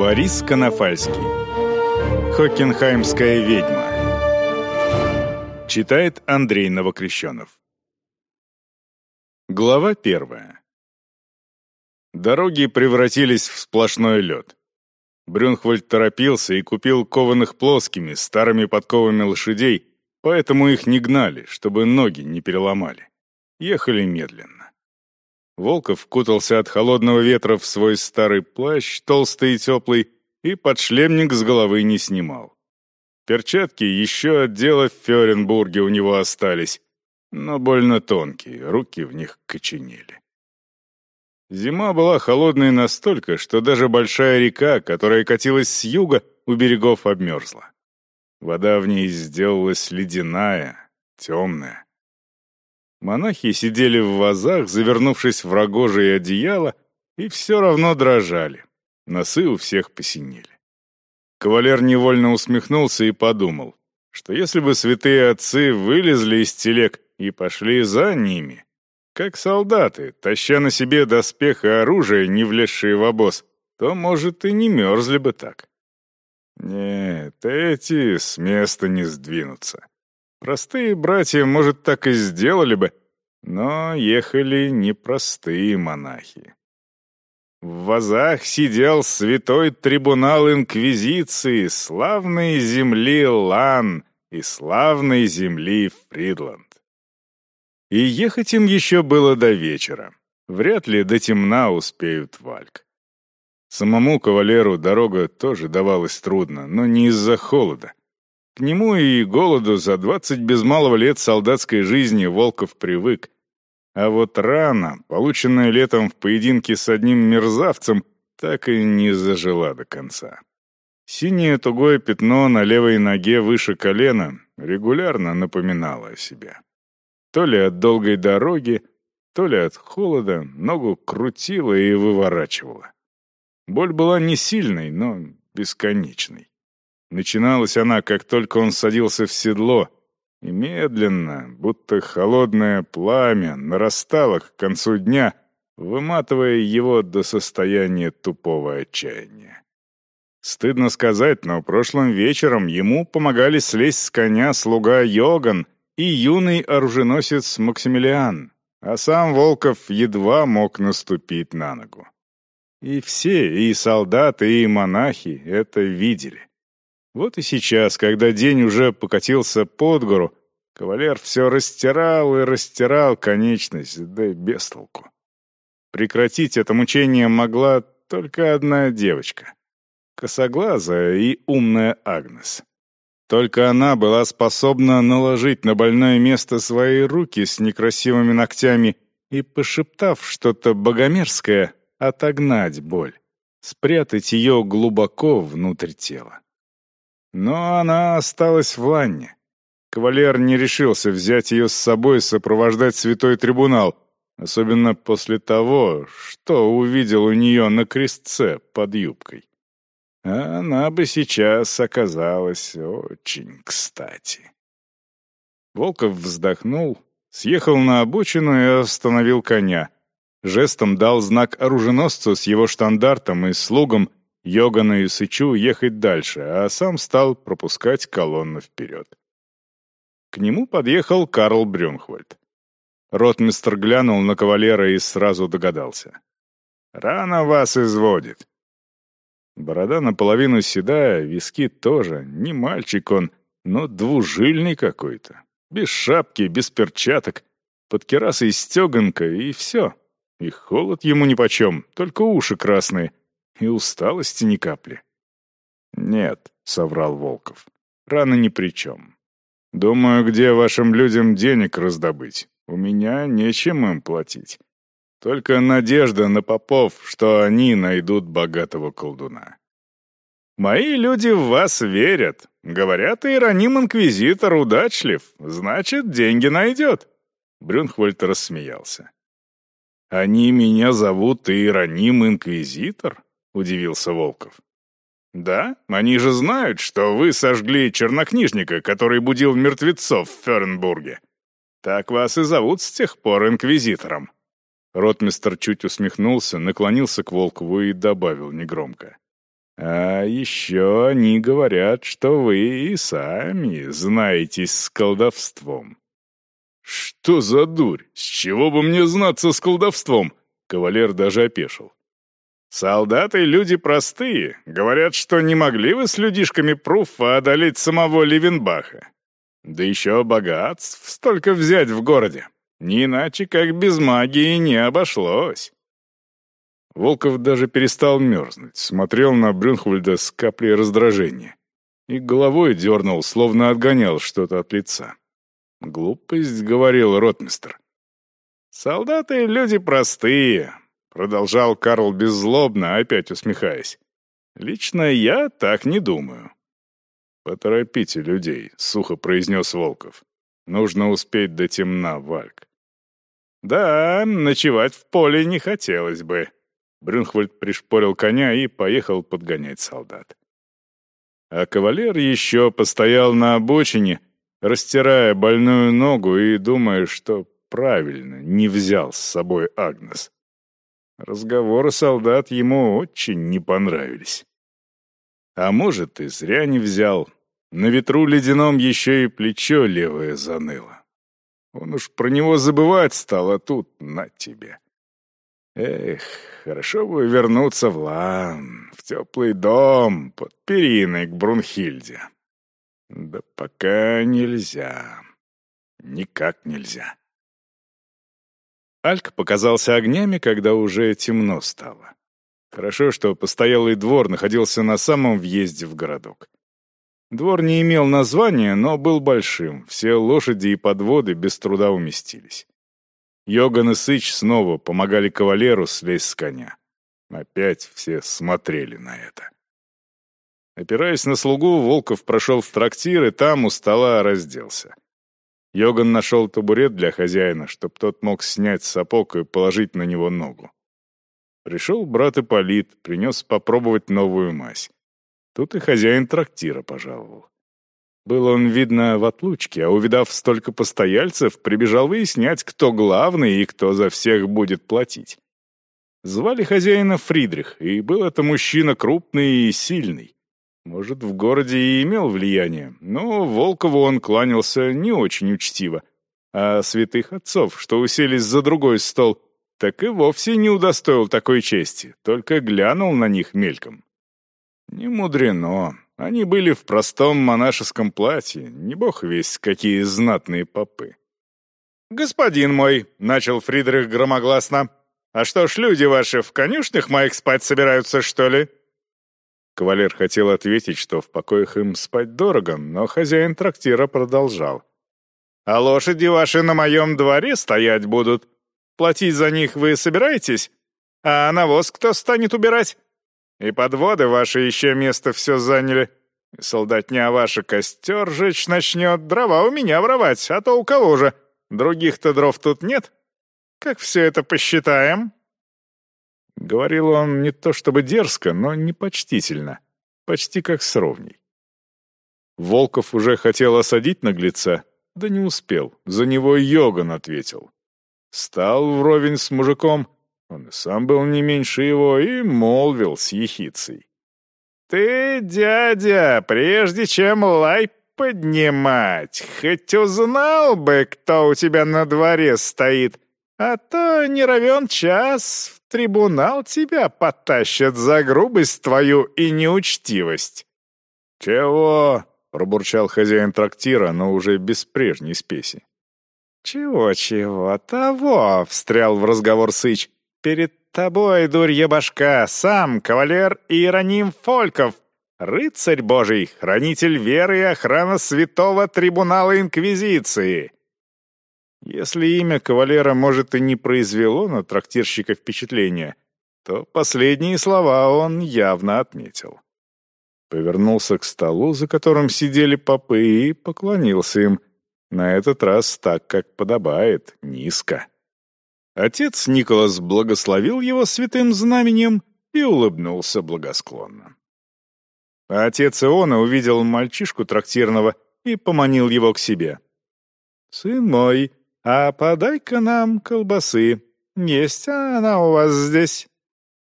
Борис Конофальский. Хокенхаймская ведьма. Читает Андрей Новокрещенов. Глава первая. Дороги превратились в сплошной лед. Брюнхвальд торопился и купил кованых плоскими, старыми подковами лошадей, поэтому их не гнали, чтобы ноги не переломали. Ехали медленно. Волков кутался от холодного ветра в свой старый плащ, толстый и теплый, и подшлемник с головы не снимал. Перчатки еще от дела в Ференбурге у него остались, но больно тонкие, руки в них коченели. Зима была холодной настолько, что даже большая река, которая катилась с юга, у берегов обмерзла. Вода в ней сделалась ледяная, темная. Монахи сидели в вазах, завернувшись в рогожи и одеяло, и все равно дрожали. Носы у всех посинели. Кавалер невольно усмехнулся и подумал, что если бы святые отцы вылезли из телег и пошли за ними, как солдаты, таща на себе доспех и оружие, не влезшие в обоз, то, может, и не мерзли бы так. Нет, эти с места не сдвинутся. Простые братья, может, так и сделали бы, но ехали непростые монахи. В вазах сидел святой трибунал Инквизиции славной земли Лан и славной земли Фридланд. И ехать им еще было до вечера. Вряд ли до темна успеют Вальк. Самому кавалеру дорога тоже давалась трудно, но не из-за холода. К нему и голоду за двадцать без малого лет солдатской жизни Волков привык. А вот рана, полученная летом в поединке с одним мерзавцем, так и не зажила до конца. Синее тугое пятно на левой ноге выше колена регулярно напоминало о себе. То ли от долгой дороги, то ли от холода ногу крутило и выворачивало. Боль была не сильной, но бесконечной. Начиналась она, как только он садился в седло, и медленно, будто холодное пламя, нарастало к концу дня, выматывая его до состояния тупого отчаяния. Стыдно сказать, но прошлым вечером ему помогали слезть с коня слуга Йоган и юный оруженосец Максимилиан, а сам Волков едва мог наступить на ногу. И все, и солдаты, и монахи это видели. Вот и сейчас, когда день уже покатился под гору, кавалер все растирал и растирал конечность, да и без толку. Прекратить это мучение могла только одна девочка — косоглазая и умная Агнес. Только она была способна наложить на больное место свои руки с некрасивыми ногтями и, пошептав что-то богомерзкое, отогнать боль, спрятать ее глубоко внутрь тела. Но она осталась в Ланне. Кавалер не решился взять ее с собой сопровождать святой трибунал, особенно после того, что увидел у нее на крестце под юбкой. А она бы сейчас оказалась очень кстати. Волков вздохнул, съехал на обочину и остановил коня. Жестом дал знак оруженосцу с его штандартом и слугам Йогану и Сычу ехать дальше, а сам стал пропускать колонну вперед. К нему подъехал Карл Брюнхвальд. Ротмистр глянул на кавалера и сразу догадался. «Рано вас изводит». Борода наполовину седая, виски тоже. Не мальчик он, но двужильный какой-то. Без шапки, без перчаток, под керасой стеганка и все. И холод ему нипочем, только уши красные, и усталости ни капли. «Нет», — соврал Волков, — «рано ни при чем. Думаю, где вашим людям денег раздобыть? У меня нечем им платить. Только надежда на попов, что они найдут богатого колдуна». «Мои люди в вас верят. Говорят, Иероним-инквизитор удачлив. Значит, деньги найдет». Брюнхвальд рассмеялся. «Они меня зовут Иероним-инквизитор?» — удивился Волков. «Да, они же знают, что вы сожгли чернокнижника, который будил мертвецов в Фернбурге. Так вас и зовут с тех пор инквизитором». Ротмистер чуть усмехнулся, наклонился к Волкову и добавил негромко. А еще они говорят, что вы и сами знаетесь с колдовством. Что за дурь? С чего бы мне знаться с колдовством? Кавалер даже опешил. Солдаты — люди простые. Говорят, что не могли вы с людишками Пруфа одолеть самого Ливенбаха. Да еще богатств столько взять в городе. Не иначе, как без магии не обошлось. Волков даже перестал мерзнуть, смотрел на Брюнхвальда с каплей раздражения и головой дернул, словно отгонял что-то от лица. «Глупость», — говорил ротмистр. «Солдаты — люди простые», — продолжал Карл беззлобно, опять усмехаясь. «Лично я так не думаю». «Поторопите людей», — сухо произнес Волков. «Нужно успеть до темна, Вальк». «Да, ночевать в поле не хотелось бы», Брюнхвальд пришпорил коня и поехал подгонять солдат. А кавалер еще постоял на обочине, растирая больную ногу и думая, что правильно не взял с собой Агнес. Разговоры солдат ему очень не понравились. А может, и зря не взял. На ветру ледяном еще и плечо левое заныло. Он уж про него забывать стал, а тут на тебе. Эх, хорошо бы вернуться в Лан, в теплый дом, под периной к Брунхильде. Да пока нельзя. Никак нельзя. Альк показался огнями, когда уже темно стало. Хорошо, что постоялый двор находился на самом въезде в городок. Двор не имел названия, но был большим, все лошади и подводы без труда уместились. Йоган и Сыч снова помогали кавалеру слезть с коня. Опять все смотрели на это. Опираясь на слугу, Волков прошел в трактир и там у стола разделся. Йоган нашел табурет для хозяина, чтоб тот мог снять сапог и положить на него ногу. Пришел брат Ипполит, принес попробовать новую мазь. Тут и хозяин трактира пожаловал. Был он, видно, в отлучке, а увидав столько постояльцев, прибежал выяснять, кто главный и кто за всех будет платить. Звали хозяина Фридрих, и был это мужчина крупный и сильный. Может, в городе и имел влияние, но Волкову он кланялся не очень учтиво. А святых отцов, что уселись за другой стол, так и вовсе не удостоил такой чести, только глянул на них мельком. Не мудрено. Они были в простом монашеском платье, не бог весь какие знатные попы. «Господин мой», — начал Фридрих громогласно, «а что ж люди ваши в конюшнях моих спать собираются, что ли?» Кавалер хотел ответить, что в покоях им спать дорого, но хозяин трактира продолжал. «А лошади ваши на моем дворе стоять будут. Платить за них вы собираетесь? А навоз кто станет убирать? И подводы ваши еще место все заняли. Солдатня ваша костер жечь начнет, дрова у меня воровать, а то у кого же? Других-то дров тут нет? Как все это посчитаем?» Говорил он не то чтобы дерзко, но непочтительно, почти как с ровней. Волков уже хотел осадить наглеца, да не успел, за него Йоган ответил. Стал вровень с мужиком — он и сам был не меньше его и молвил с ехицей. «Ты, дядя, прежде чем лай поднимать, хоть узнал бы, кто у тебя на дворе стоит, а то не равен час трибунал тебя потащат за грубость твою и неучтивость». «Чего?» — пробурчал хозяин трактира, но уже без прежней спеси. «Чего-чего, того!» — встрял в разговор Сыч. Перед тобой, дурья башка, сам кавалер Иероним Фольков, рыцарь божий, хранитель веры и охрана святого трибунала Инквизиции. Если имя кавалера, может, и не произвело на трактирщика впечатления, то последние слова он явно отметил. Повернулся к столу, за которым сидели попы, и поклонился им, на этот раз так, как подобает, низко. Отец Николас благословил его святым знаменем и улыбнулся благосклонно. Отец Иона увидел мальчишку трактирного и поманил его к себе. «Сын мой, а подай-ка нам колбасы. Есть она у вас здесь?»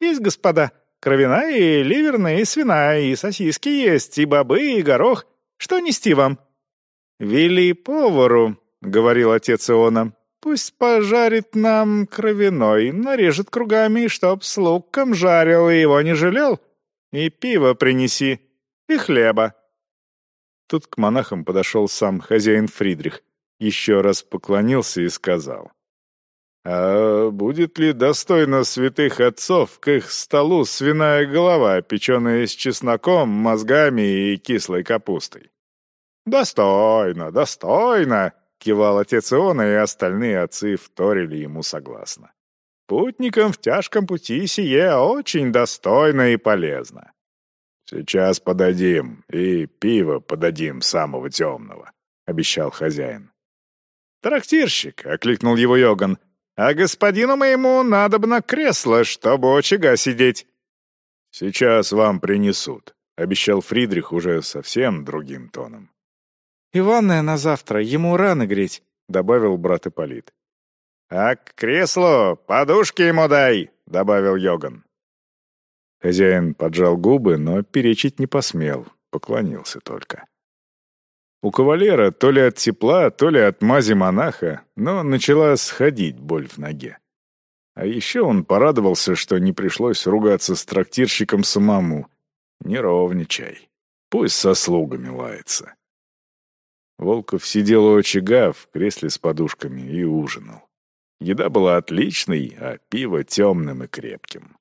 «Есть, господа. Кровяная и ливерная, и свиная, и сосиски есть, и бобы, и горох. Что нести вам?» «Вели повару», — говорил отец Иона. «Пусть пожарит нам кровяной, нарежет кругами, чтоб с луком жарил и его не жалел. И пиво принеси, и хлеба». Тут к монахам подошел сам хозяин Фридрих, еще раз поклонился и сказал. А будет ли достойно святых отцов к их столу свиная голова, печеная с чесноком, мозгами и кислой капустой? «Достойно, достойно!» — кивал отец Иона, и остальные отцы вторили ему согласно. «Путникам в тяжком пути сие очень достойно и полезно». «Сейчас подадим, и пиво подадим самого темного», — обещал хозяин. «Трактирщик!» — окликнул его Йоган — а господину моему надобно кресло, чтобы у очага сидеть». «Сейчас вам принесут», — обещал Фридрих уже совсем другим тоном. «И ванная на завтра, ему рано греть», — добавил брат Ипполит. «А к креслу подушки ему дай», — добавил Йоган. Хозяин поджал губы, но перечить не посмел, поклонился только. У кавалера то ли от тепла, то ли от мази монаха, но начала сходить боль в ноге. А еще он порадовался, что не пришлось ругаться с трактирщиком самому. Не ровничай. Пусть со слугами лается. Волков сидел у очага в кресле с подушками и ужинал. Еда была отличной, а пиво темным и крепким.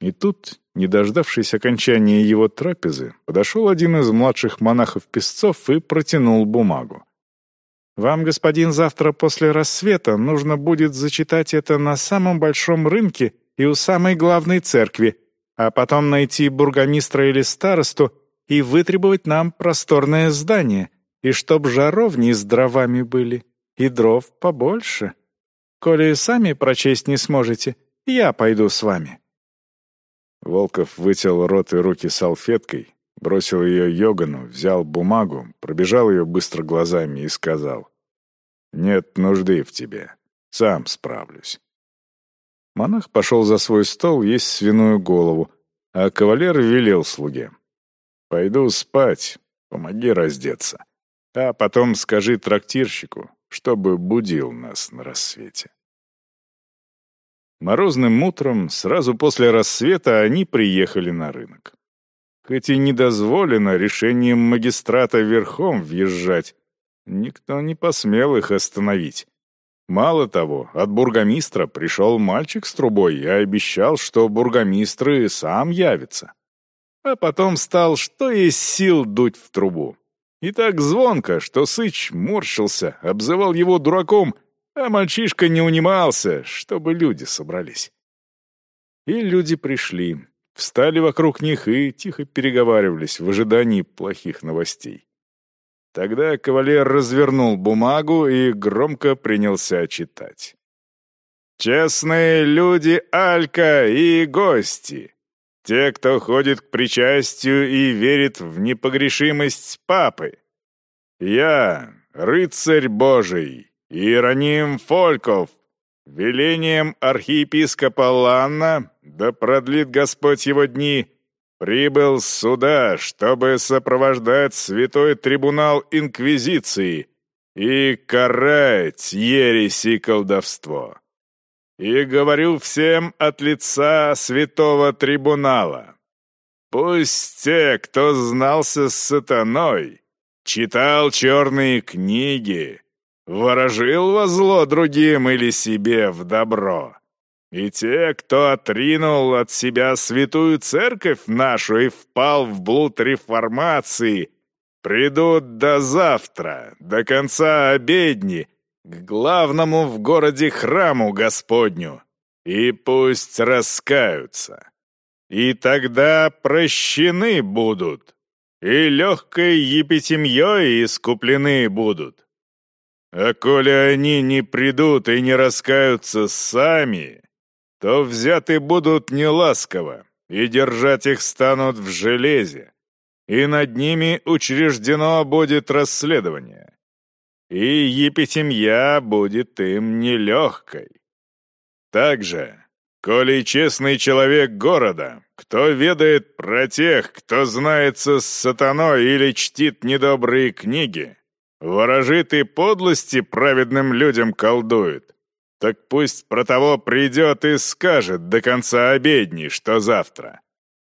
И тут, не дождавшись окончания его трапезы, подошел один из младших монахов-песцов и протянул бумагу. «Вам, господин, завтра после рассвета нужно будет зачитать это на самом большом рынке и у самой главной церкви, а потом найти бургомистра или старосту и вытребовать нам просторное здание, и чтоб жаровни с дровами были, и дров побольше. Коли сами прочесть не сможете, я пойду с вами». Волков вытел рот и руки салфеткой, бросил ее Йогану, взял бумагу, пробежал ее быстро глазами и сказал. «Нет нужды в тебе. Сам справлюсь». Монах пошел за свой стол есть свиную голову, а кавалер велел слуге. «Пойду спать, помоги раздеться, а потом скажи трактирщику, чтобы будил нас на рассвете». Морозным утром, сразу после рассвета, они приехали на рынок. Хоть и не дозволено решением магистрата верхом въезжать, никто не посмел их остановить. Мало того, от бургомистра пришел мальчик с трубой и обещал, что бургомистр и сам явится. А потом стал, что есть сил дуть в трубу. И так звонко, что Сыч морщился, обзывал его дураком — а мальчишка не унимался, чтобы люди собрались. И люди пришли, встали вокруг них и тихо переговаривались в ожидании плохих новостей. Тогда кавалер развернул бумагу и громко принялся читать. «Честные люди Алька и гости, те, кто ходит к причастию и верит в непогрешимость Папы. Я, рыцарь Божий, Иероним Фольков, велением архиепископа Ланна, да продлит Господь его дни, прибыл сюда, чтобы сопровождать святой трибунал Инквизиции и карать ересь и колдовство. И говорю всем от лица святого трибунала. Пусть те, кто знался с сатаной, читал черные книги, ворожил во зло другим или себе в добро. И те, кто отринул от себя святую церковь нашу и впал в блуд реформации, придут до завтра, до конца обедни, к главному в городе храму Господню, и пусть раскаются. И тогда прощены будут, и легкой епитемьей искуплены будут. А коли они не придут и не раскаются сами, то взяты будут неласково, и держать их станут в железе, и над ними учреждено будет расследование. И епитемья будет им нелегкой. Также коли честный человек города, кто ведает про тех, кто знается с сатаной или чтит недобрые книги, ворожит и подлости праведным людям колдует, так пусть про того придет и скажет до конца обедни, что завтра.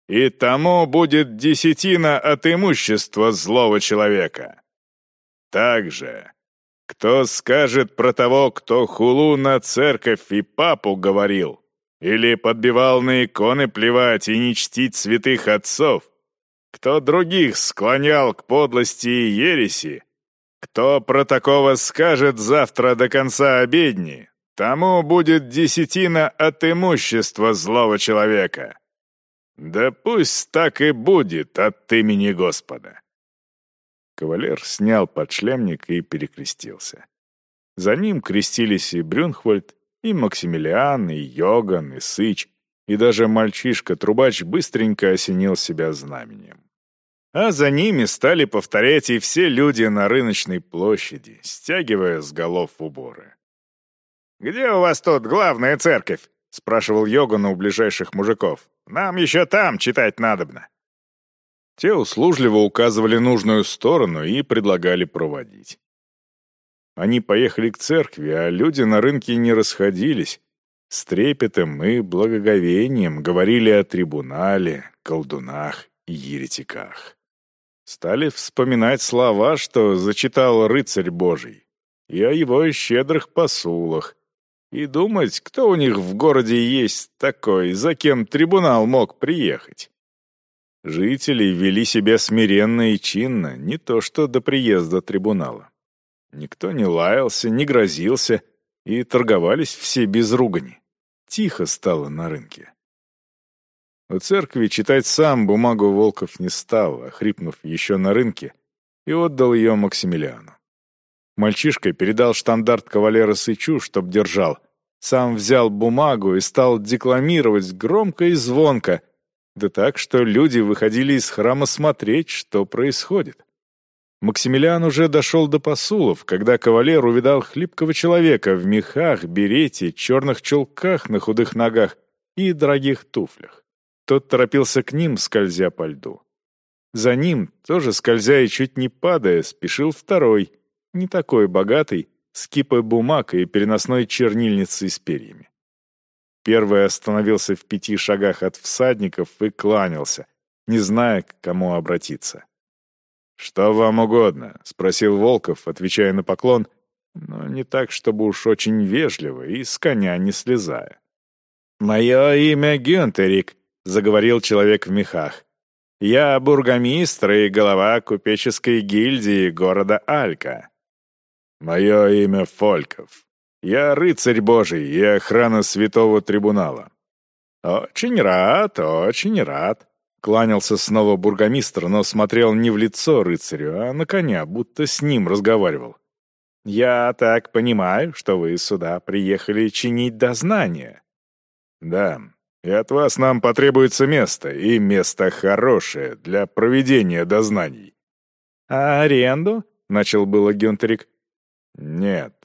И тому будет десятина от имущества злого человека. Также, кто скажет про того, кто хулу на церковь и папу говорил, или подбивал на иконы плевать и не чтить святых отцов, кто других склонял к подлости и ереси, кто про такого скажет завтра до конца обедни, тому будет десятина от имущества злого человека. Да пусть так и будет от имени Господа. Кавалер снял подшлемник и перекрестился. За ним крестились и Брюнхвальд, и Максимилиан, и Йоган, и Сыч, и даже мальчишка-трубач быстренько осенил себя знаменем. А за ними стали повторять и все люди на рыночной площади, стягивая с голов уборы. «Где у вас тут главная церковь?» — спрашивал Йоган у ближайших мужиков. «Нам еще там читать надобно». Те услужливо указывали нужную сторону и предлагали проводить. Они поехали к церкви, а люди на рынке не расходились. С трепетом и благоговением говорили о трибунале, колдунах и еретиках. Стали вспоминать слова, что зачитал рыцарь Божий, и о его щедрых посулах, и думать, кто у них в городе есть такой, за кем трибунал мог приехать. Жители вели себя смиренно и чинно, не то что до приезда трибунала. Никто не лаялся, не грозился, и торговались все без ругани. Тихо стало на рынке. У церкви читать сам бумагу Волков не стал, охрипнув еще на рынке, и отдал ее Максимилиану. Мальчишка передал штандарт кавалера Сычу, чтоб держал. Сам взял бумагу и стал декламировать громко и звонко, да так, что люди выходили из храма смотреть, что происходит. Максимилиан уже дошел до посулов, когда кавалер увидал хлипкого человека в мехах, берете, черных чулках на худых ногах и дорогих туфлях. Тот торопился к ним, скользя по льду. За ним, тоже скользя и чуть не падая, спешил второй, не такой богатый, с кипой бумаг и переносной чернильницей с перьями. Первый остановился в пяти шагах от всадников и кланялся, не зная, к кому обратиться. «Что вам угодно?» — спросил Волков, отвечая на поклон, но не так, чтобы уж очень вежливо и с коня не слезая. «Мое имя Гюнтерик», — заговорил человек в мехах. «Я бургомистр и глава купеческой гильдии города Алька». «Мое имя Фольков», я рыцарь Божий и охрана святого трибунала». «Очень рад, очень рад», — кланялся снова бургомистр, но смотрел не в лицо рыцарю, а на коня, будто с ним разговаривал. «Я так понимаю, что вы сюда приехали чинить дознание». «Да, и от вас нам потребуется место, и место хорошее для проведения дознаний». «А аренду?» — начал было Гюнтерик. «Нет,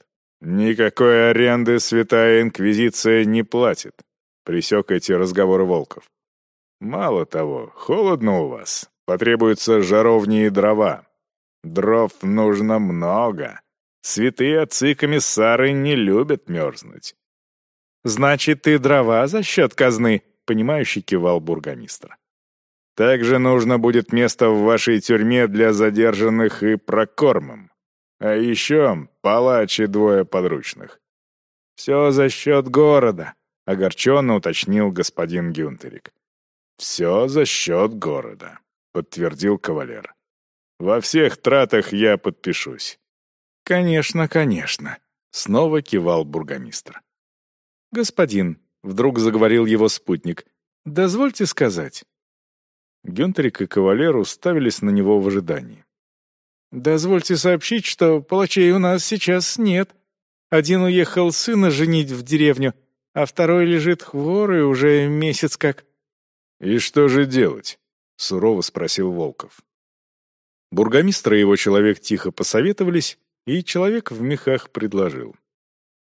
«Никакой аренды Святая Инквизиция не платит», — пресек эти разговоры Волков. «Мало того, холодно у вас, потребуются жаровни и дрова. Дров нужно много. Святые отцы-комиссары не любят мерзнуть». «Значит, ты дрова за счет казны», — понимающий кивал бургомистр. «Также нужно будет место в вашей тюрьме для задержанных и прокормом. А еще палач и двое подручных. «Все за счет города», — огорченно уточнил господин Гюнтерик. «Все за счет города», — подтвердил кавалер. «Во всех тратах я подпишусь». «Конечно, конечно», — снова кивал бургомистр. «Господин», — вдруг заговорил его спутник, — «дозвольте сказать». Гюнтерик и кавалер уставились на него в ожидании. «Дозвольте сообщить, что палачей у нас сейчас нет. Один уехал сына женить в деревню, а второй лежит хворый уже месяц как». «И что же делать?» — сурово спросил Волков. Бургомистр и его человек тихо посоветовались, и человек в мехах предложил.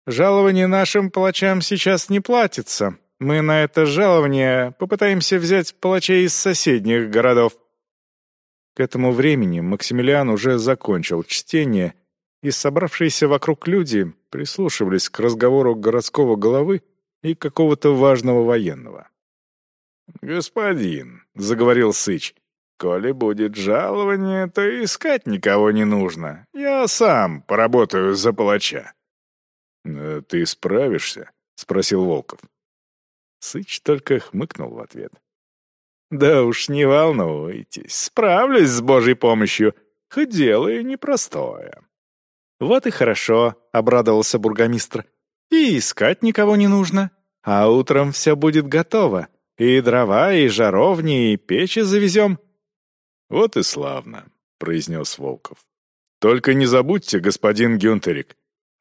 «Жалование нашим палачам сейчас не платится, Мы на это жалование попытаемся взять палачей из соседних городов». К этому времени Максимилиан уже закончил чтение, и собравшиеся вокруг люди прислушивались к разговору городского головы и какого-то важного военного. «Господин», — заговорил Сыч, — «коли будет жалование, то искать никого не нужно. Я сам поработаю за палача». «Э, «Ты справишься?» — спросил Волков. Сыч только хмыкнул в ответ. «Да уж не волнуйтесь, справлюсь с Божьей помощью, хоть дело и непростое». «Вот и хорошо», — обрадовался бургомистр. «И искать никого не нужно, а утром все будет готово. И дрова, и жаровни, и печи завезем». «Вот и славно», — произнес Волков. «Только не забудьте, господин Гюнтерик,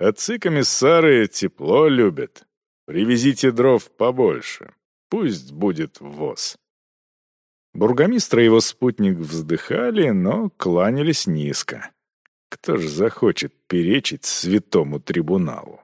отцы комиссары тепло любят. Привезите дров побольше, пусть будет ввоз». Бургомистр и его спутник вздыхали, но кланялись низко. Кто ж захочет перечить святому трибуналу?